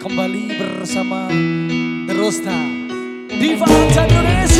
kembali bersama Terusna Diva Indonesia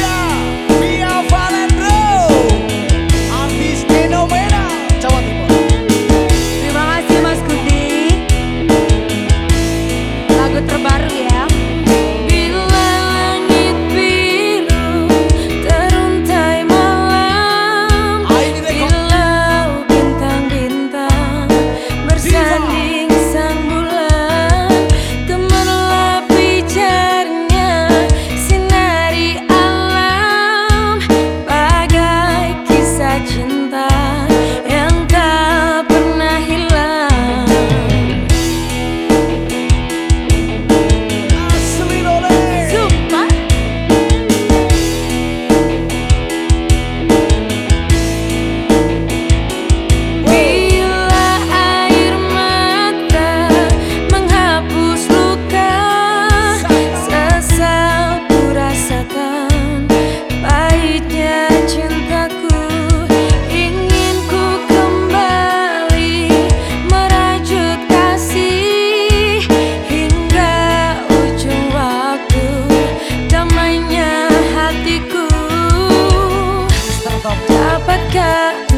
care.